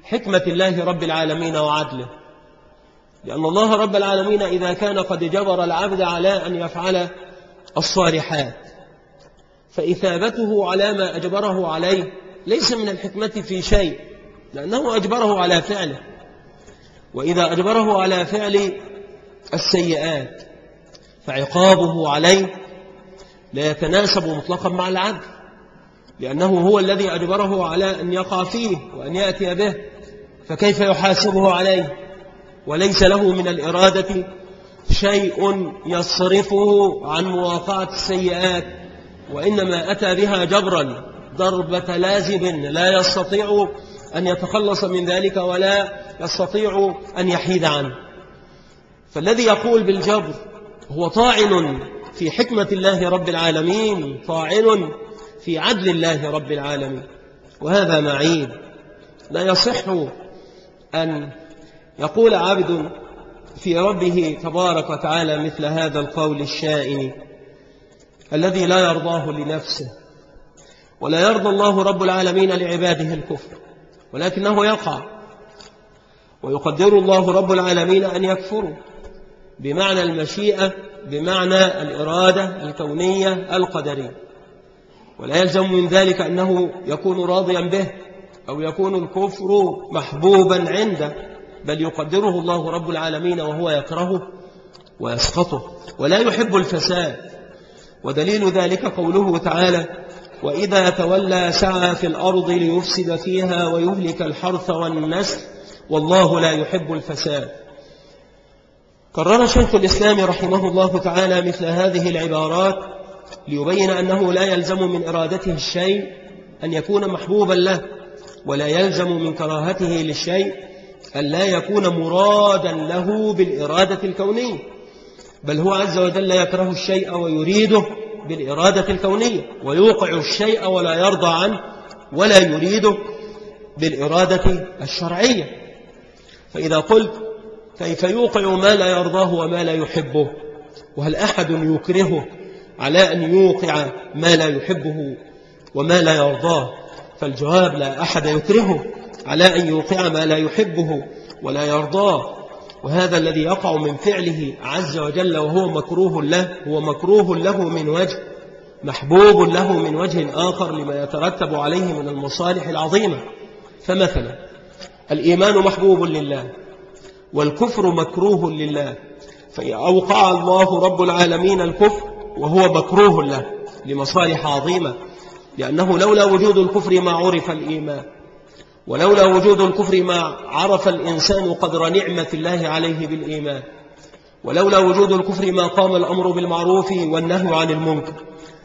حكمة الله رب العالمين وعدله. لأن الله رب العالمين إذا كان قد جبر العبد على أن يفعل الصالحات فإثابته على ما أجبره عليه ليس من الحكمة في شيء لأنه أجبره على فعله. وإذا أجبره على فعل السيئات فعقابه عليه لا يتناسب مطلقا مع العبد. لأنه هو الذي أجبره على أن يقع فيه وأن يأتي به فكيف يحاسبه عليه؟ وليس له من الإرادة شيء يصرفه عن مواقعة السيئات وإنما أتى بها جبرا ضربة لازم لا يستطيع أن يتخلص من ذلك ولا يستطيع أن يحيد عنه. فالذي يقول بالجبر هو طاعن في حكمة الله رب العالمين طاعن في عدل الله رب العالمين. وهذا معيب لا يصح أن يقول عبد في ربه تبارك وتعالى مثل هذا القول الشائن الذي لا يرضاه لنفسه ولا يرضى الله رب العالمين لعباده الكفر ولكنه يقع. ويقدر الله رب العالمين أن يكفروا بمعنى المشيئة بمعنى الإرادة الكونية القدرية. ولا يلزم من ذلك أنه يكون راضيا به أو يكون الكفر محبوبا عنده بل يقدره الله رب العالمين وهو يكرهه ويسخطه ولا يحب الفساد. ودليل ذلك قوله تعالى وإذا تولى سعى في الأرض ليفسد فيها ويهلك الحرث والنسل والله لا يحب الفساد. كرر شيخ الإسلام رحمه الله تعالى مثل هذه العبارات ليبين أنه لا يلزم من إرادته الشيء أن يكون محبوبا له ولا يلزم من كراهته للشيء أن لا يكون مرادا له بالإرادة الكونية. بل هو عز وجل يكره الشيء ويريده بالإرادة الكونية ويوقع الشيء ولا يرضى عنه ولا يريده بالإرادة الشرعية. فإذا قلت كيف يوقع ما لا يرضاه وما لا يحبه؟ وهل أحد يكرهه؟ على أن يوقع ما لا يحبه وما لا يرضاه. فالجواب لا أحد يكرهه على أن يوقع ما لا يحبه ولا يرضاه. وهذا الذي يقع من فعله عز وجل وهو مكروه له هو مكروه له من وجه محبوب له من وجه آخر لما يترتب عليه من المصالح العظيمة. فمثلا الإيمان محبوب لله والكفر مكروه لله. فأوقع الله رب العالمين الكفر وهو مكروه له لمصالح عظيمة لأنه لولا وجود الكفر ما عرف الإيمان ولولا وجود الكفر ما عرف الإنسان قدر نعمة الله عليه بالإيمان ولولا وجود الكفر ما قام الأمر بالمعروف والنهي عن المنكر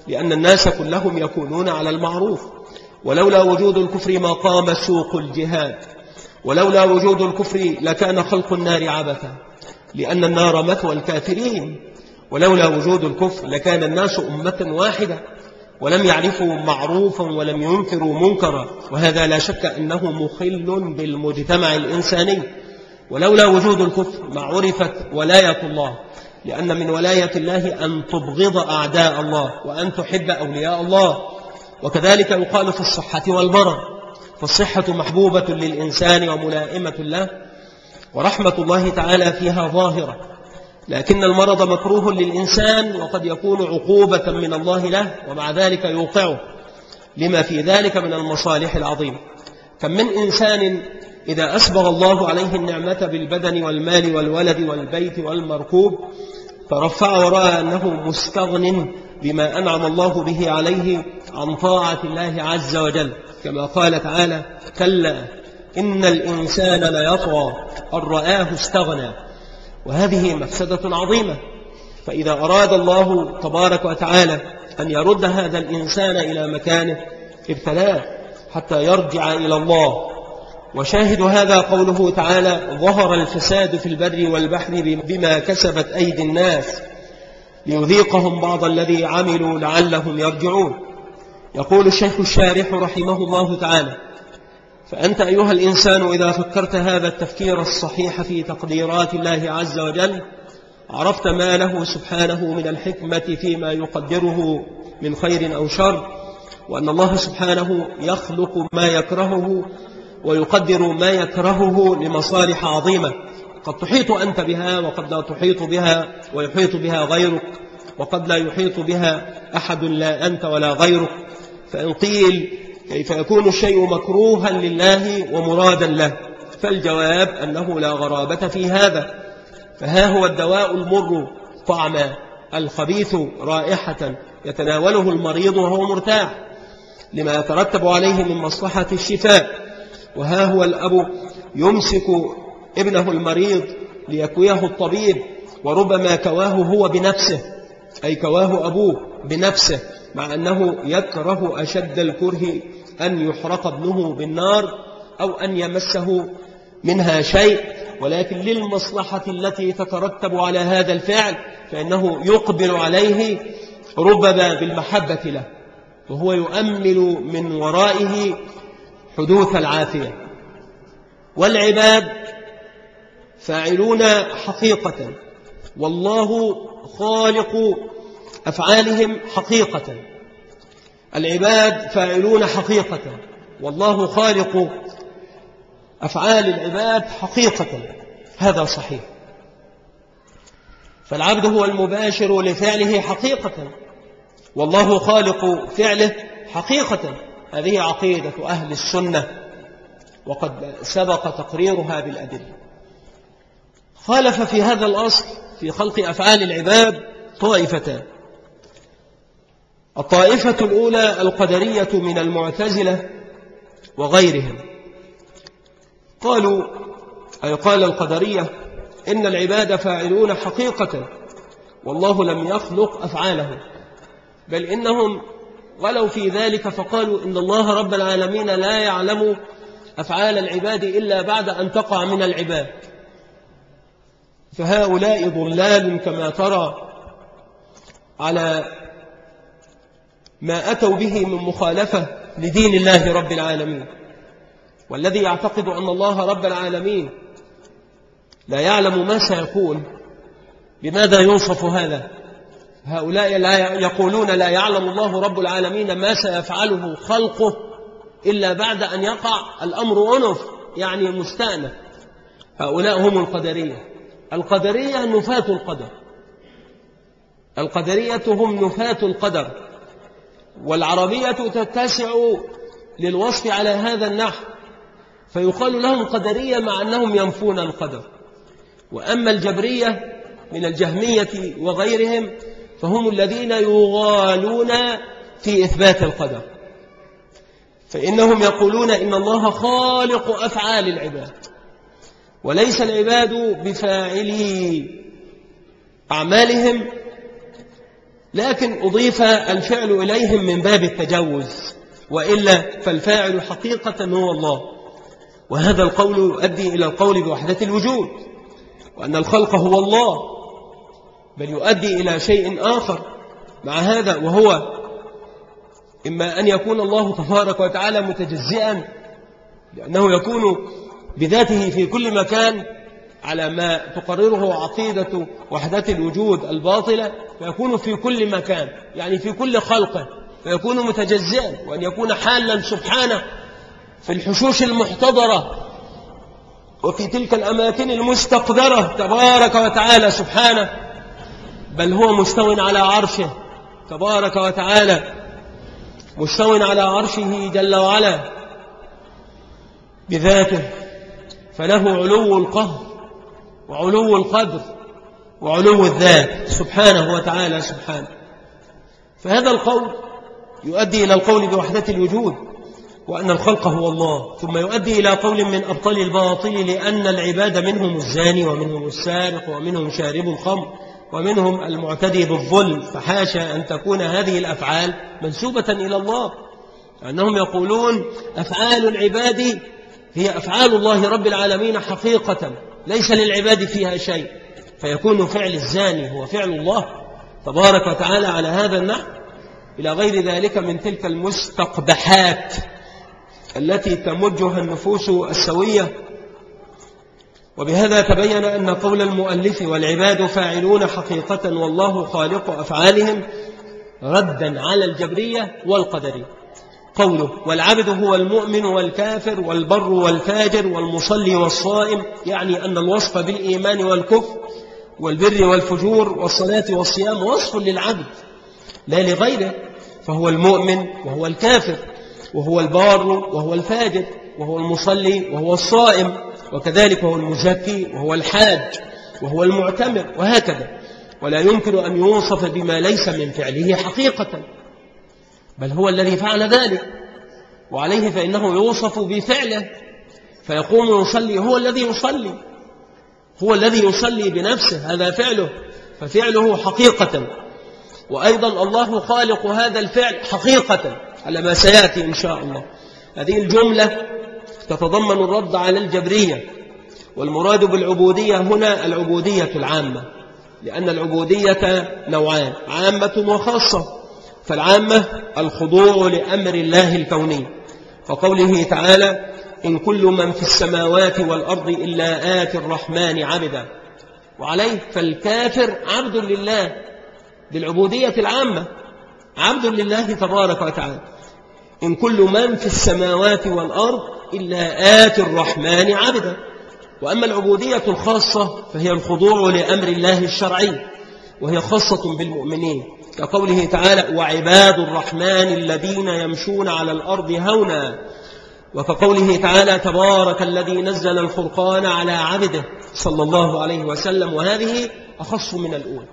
لأن الناس كلهم يكونون على المعروف ولولا وجود الكفر ما قام سوق الجهاد ولولا وجود الكفر لكان خلق النار عبثا لأن النار مثوى الكافرين. ولولا وجود الكفر لكان الناس أمة واحدة ولم يعرفوا معروفا ولم ينكروا منكرا وهذا لا شك أنه مخل بالمجتمع الإنساني. ولولا وجود الكفر ما عرفت ولاية الله لأن من ولاية الله أن تبغض أعداء الله وأن تحب أولياء الله. وكذلك يقال في الصحة والمرض فالصحة محبوبة للإنسان وملائمة له ورحمة الله تعالى فيها ظاهرة. لكن المرض مكروه للإنسان وقد يكون عقوبة من الله له ومع ذلك يوقعه. لما في ذلك من المصالح العظيمة. كم من إنسان إذا أسبغ الله عليه النعمة بالبدن والمال والولد والبيت والمركوب فرفع ورأى أنه مستغن بما أنعم الله به عليه عن طاعة الله عز وجل. كما قال تعالى كلا إن الإنسان ليطغى أن رآه استغنى. وهذه مفسدة عظيمة. فإذا أراد الله تبارك وتعالى أن يرد هذا الإنسان إلى مكانه ابتلاه حتى يرجع إلى الله. وشاهد هذا قوله تعالى ظهر الفساد في البر والبحر بما كسبت أيدي الناس ليذيقهم بعض الذي عملوا لعلهم يرجعون. يقول الشيخ الشارح رحمه الله تعالى فأنت أيها الإنسان إذا فكرت هذا التفكير الصحيح في تقديرات الله عز وجل عرفت ما له سبحانه من الحكمة فيما يقدره من خير أو شر وأن الله سبحانه يخلق ما يكرهه ويقدر ما يكرهه لمصالح عظيمة. قد تحيط أنت بها وقد لا تحيط بها ويحيط بها غيرك وقد لا يحيط بها أحد لا أنت ولا غيرك. فإن قيل كيف يكون الشيء مكروها لله ومرادا له فالجواب أنه لا غرابة في هذا. فها هو الدواء المر طعما الخبيث رائحة يتناوله المريض وهو مرتاح لما يترتب عليه من مصلحة الشفاء. وها هو الأب يمسك ابنه المريض ليكويه الطبيب وربما كواه هو بنفسه. أي كواه أبوه بنفسه مع أنه يكره أشد الكره أن يحرق ابنه بالنار أو أن يمسه منها شيء. ولكن للمصلحة التي تترتب على هذا الفعل فإنه يقبل عليه ربما بالمحبة له وهو يؤمل من ورائه حدوث العافية. والعباد فاعلون حقيقة والله خالق أفعالهم حقيقة. العباد فاعلون حقيقة. والله خالق أفعال العباد حقيقة. هذا صحيح. فالعبد هو المباشر لفعله حقيقة. والله خالق فعله حقيقة. هذه عقيدة أهل السنة. وقد سبق تقريرها بالأدلة. خالف في هذا الأصل في خلق أفعال العباد طائفتان الطائفة الأولى القدرية من المعتزلة وغيرهم. قالوا أي قال القدرية إن العباد فاعلون حقيقة والله لم يخلق أفعاله. بل إنهم ولو في ذلك فقالوا إن الله رب العالمين لا يعلم أفعال العباد إلا بعد أن تقع من العباد. فهؤلاء ضلال كما ترى على ما أتوا به من مخالفة لدين الله رب العالمين. والذي يعتقد أن الله رب العالمين لا يعلم ما سيكون بماذا يوصف هذا؟ هؤلاء لا يقولون لا يعلم الله رب العالمين ما سيفعله خلقه إلا بعد أن يقع الأمر أنف يعني مستأنف. هؤلاء هم القدرية. القدرية نفاة القدر. القدرية هم نفاة القدر. والعربية تتسع للوصف على هذا النحو فيقال لهم قدرية مع أنهم ينفون القدر. وأما الجبرية من الجهمية وغيرهم فهم الذين يغالون في إثبات القدر. فإنهم يقولون إن الله خالق أفعال العباد. وليس العباد بفاعلي أعمالهم لكن أضيف الفعل إليهم من باب التجوز وإلا فالفاعل حقيقة هو الله. وهذا القول يؤدي إلى القول بوحدة الوجود وأن الخلق هو الله بل يؤدي إلى شيء آخر مع هذا وهو إما أن يكون الله تبارك وتعالى متجزئا لأنه يكون بذاته في كل مكان على ما تقرره عقيدة وحدة الوجود الباطلة فيكون في كل مكان يعني في كل خلقه فيكون متجزئا وأن يكون حالا سبحانه في الحشوش المحتضرة وفي تلك الأماكن المستقدرة تبارك وتعالى سبحانه بل هو مستو على عرشه تبارك وتعالى مستو على عرشه جل وعلا بذاته. فله علو القهر وعلو القدر وعلو الذات سبحانه وتعالى سبحانه. فهذا القول يؤدي إلى القول بوحدة الوجود وأن الخلق هو الله ثم يؤدي إلى قول من أبطال الباطل لأن العباد منهم الزاني ومنهم السارق ومنهم شارب الخمر ومنهم المعتدي بالظلم فحاشا أن تكون هذه الأفعال منسوبة إلى الله. أنهم يقولون أفعال العباد هي أفعال الله رب العالمين حقيقة ليس للعباد فيها شيء. فيكون فعل الزاني هو فعل الله تبارك وتعالى على هذا النحو. إلى غير ذلك من تلك المستقبحات التي تمجها النفوس السوية. وبهذا تبين أن قول المؤلف والعباد فاعلون حقيقة والله خالق أفعالهم ردا على الجبرية والقدرية. قوله والعبد هو المؤمن والكافر والبر والفاجر والمصلي والصائم يعني أن الوصف بالإيمان والكفر والبر والفجور والصلاة والصيام وصف للعبد لا لغيره فهو المؤمن وهو الكافر وهو البار وهو الفاجر وهو المصلي وهو الصائم وكذلك هو المزكي وهو الحاج وهو المعتمر وهكذا. ولا يمكن أن يوصف بما ليس من فعله حقيقة. بل هو الذي فعل ذلك. وعليه فإنه يوصف بفعله فيقوم يصلي هو الذي يصلي. هو الذي يصلي بنفسه هذا فعله. ففعله حقيقة. وأيضا الله خالق هذا الفعل حقيقة على ما سيأتي إن شاء الله. هذه الجملة تتضمن الرد على الجبرية. والمراد بالعبودية هنا العبودية العامة لأن العبودية نوعان عامة وخاصة. فالعامة الخضوع لأمر الله الكوني. وقوله تعالى إن كل من في السماوات والأرض إلا آت الرحمن عبدا. وعليه فالكافر عبد لله بالعبودية العامة عبد لله تبارك وتعالى. إن كل من في السماوات والأرض إلا آت الرحمن عبدا. وأما العبودية الخاصة فهي الخضوع لأمر الله الشرعي وهي خاصة بالمؤمنين. كقوله تعالى وعباد الرحمن الذين يمشون على الأرض هونا. وكقوله تعالى تبارك الذي نزل الفرقان على عبده صلى الله عليه وسلم. وهذه أخص من الأولى.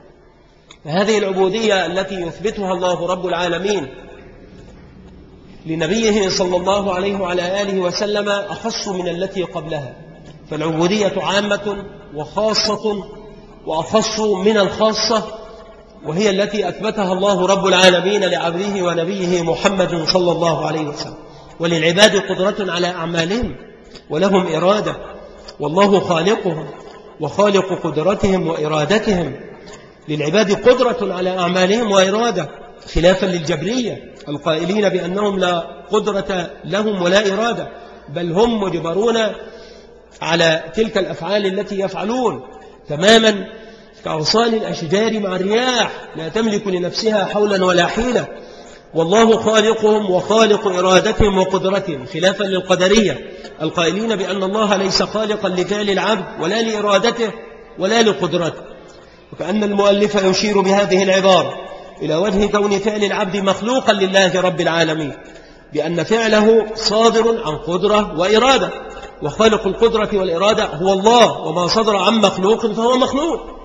فهذه العبودية التي يثبتها الله رب العالمين لنبيه صلى الله عليه وعلى آله وسلم أخص من التي قبلها. فالعبودية عامة وخاصة وأخص من الخاصة وهي التي أثبتها الله رب العالمين لعبده ونبيه محمد صلى الله عليه وسلم. وللعباد قدرة على أعمالهم ولهم إرادة. والله خالقهم وخالق قدرتهم وإرادتهم. للعباد قدرة على أعمالهم وإرادة. خلافا للجبرية. القائلين بأنهم لا قدرة لهم ولا إرادة. بل هم مجبرون على تلك الأفعال التي يفعلون. تماما كأغصان الأشجار مع الرياح لا تملك لنفسها حولا ولا حيلة والله خالقهم وخالق إرادتهم وقدرتهم خلافا للقدرية. القائلين بأن الله ليس خالقا لفعل العبد ولا لإرادته ولا لقدرته. وكأن المؤلف يشير بهذه العبارة إلى وجه كون فعل العبد مخلوقا لله رب العالمين بأن فعله صادر عن قدرة وإرادة. وخالق القدرة والإرادة هو الله وما صدر عن مخلوق فهو مخلوق.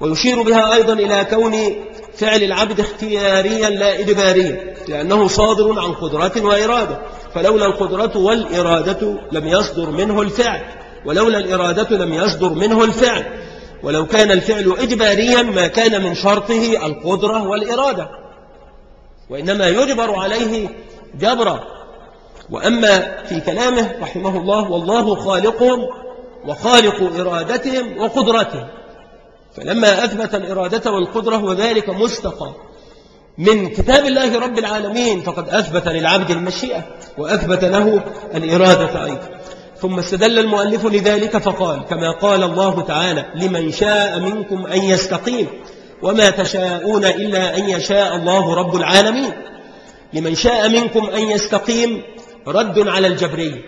ويشير بها أيضا إلى كون فعل العبد اختياريا لا إجباريا لأنه صادر عن قدرة وإرادة. فلولا القدرة والإرادة لم يصدر منه الفعل. ولولا الإرادة لم يصدر منه الفعل. ولو كان الفعل إجباريا ما كان من شرطه القدرة والإرادة. وإنما يجبر عليه جبرا وأما في كلامه رحمه الله والله خالقهم وخالق إرادتهم وقدرتهم. فلما أثبت الإرادة والقدرة وذلك مستقى من كتاب الله رب العالمين فقد أثبت للعبد المشيئة وأثبت له الإرادة أيضا. ثم استدل المؤلف لذلك فقال كما قال الله تعالى لمن شاء منكم أن يستقيم وما تشاءون إلا أن يشاء الله رب العالمين. لمن شاء منكم أن يستقيم رد على الجبري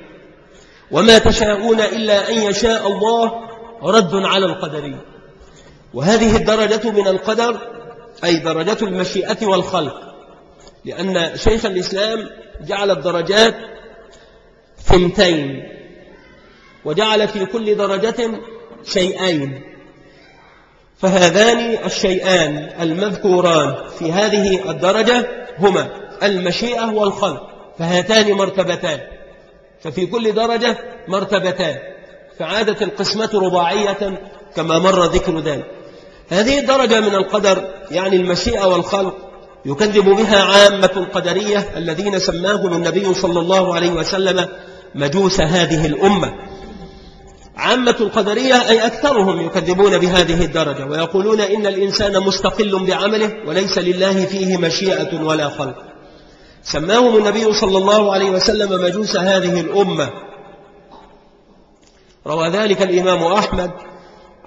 وما تشاءون إلا أن يشاء الله رد على القدري. وهذه الدرجة من القدر أي درجة المشيئة والخلق. لأن شيخ الإسلام جعل الدرجات ثمتين وجعل في كل درجة شيئين. فهذان الشيئان المذكوران في هذه الدرجة هما المشيئة والخلق فهاتان مرتبتان. ففي كل درجة مرتبتان فعادت القسمة رباعية كما مر ذكر ذلك. هذه الدرجة من القدر يعني المشيئة والخلق يكذب بها عامة القدرية الذين سماهم النبي صلى الله عليه وسلم مجوس هذه الأمة. عامة القدرية أي أكثرهم يكذبون بهذه الدرجة ويقولون إن الإنسان مستقل بعمله وليس لله فيه مشيئة ولا خلق. سماهم النبي صلى الله عليه وسلم مجوس هذه الأمة. روى ذلك الإمام أحمد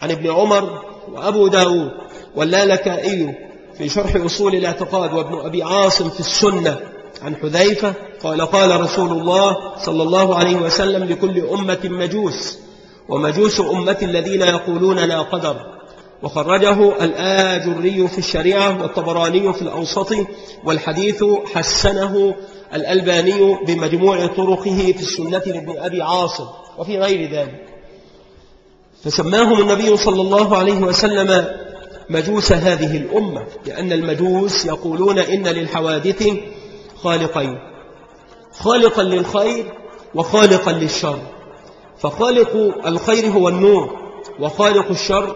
عن ابن عمر وأبو داود واللالكائي في شرح أصول الاعتقاد وابن أبي عاصم في السنة عن حذيفة قال قال رسول الله صلى الله عليه وسلم لكل أمة مجوس ومجوس أمة الذين يقولون لا قدر وخرجه الآجري في الشريعة والطبراني في الأوسط والحديث حسنه الألباني بمجموع طرقه في السنة لابن أبي عاصم وفي غير ذلك فسماهم النبي صلى الله عليه وسلم مجوس هذه الأمة لأن المجوس يقولون إن للحوادث خالقين خالقا للخير وخالقا للشر. فخالق الخير هو النور وخالق الشر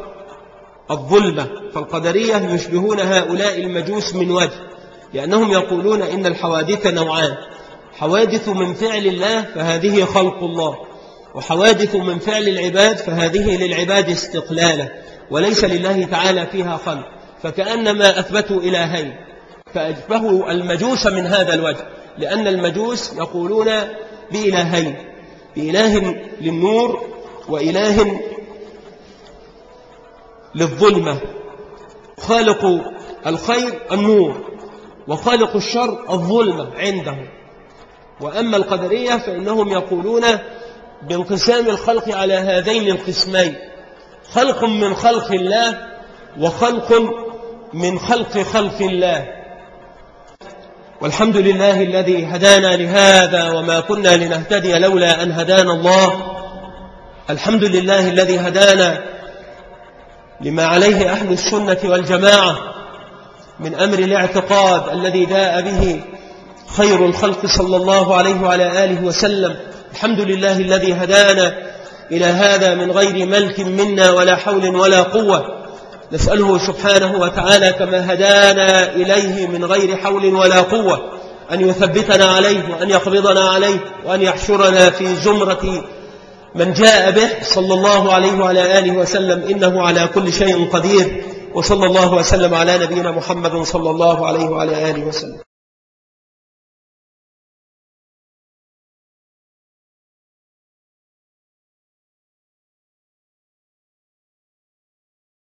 الظلمة. فالقدرية يشبهون هؤلاء المجوس من وجه لأنهم يقولون إن الحوادث نوعان حوادث من فعل الله فهذه خلق الله. وحوادث من فعل العباد فهذه للعباد استقلالا وليس لله تعالى فيها خلق فكأنما أثبتوا إلهين فأجبهوا المجوس من هذا الوجه لأن المجوس يقولون بإلهين بإله للنور وإله للظلمة خالق الخير النور وخالق الشر الظلمة عنده وأما القدرية فإنهم يقولون بانقسام الخلق على هذين القسمين. خلق من خلق الله وخلق من خلق خلق الله. والحمد لله الذي هدانا لهذا وما كنا لنهتدي لولا أن هدانا الله. الحمد لله الذي هدانا لما عليه أهل السنة والجماعة من أمر الاعتقاد الذي جاء به خير الخلق صلى الله عليه وعلى آله وسلم. الحمد لله الذي هدانا إلى هذا من غير ملك منا ولا حول ولا قوة. نسأله سبحانه وتعالى كما هدانا إليه من غير حول ولا قوة. أن يثبتنا عليه وأن يقبضنا عليه وأن يحشرنا في زمرة من جاء به صلى الله عليه وعلى آله وسلم. إنه على كل شيء قدير. وصلى الله وسلم على نبينا محمد صلى الله عليه وعلى آله وسلم.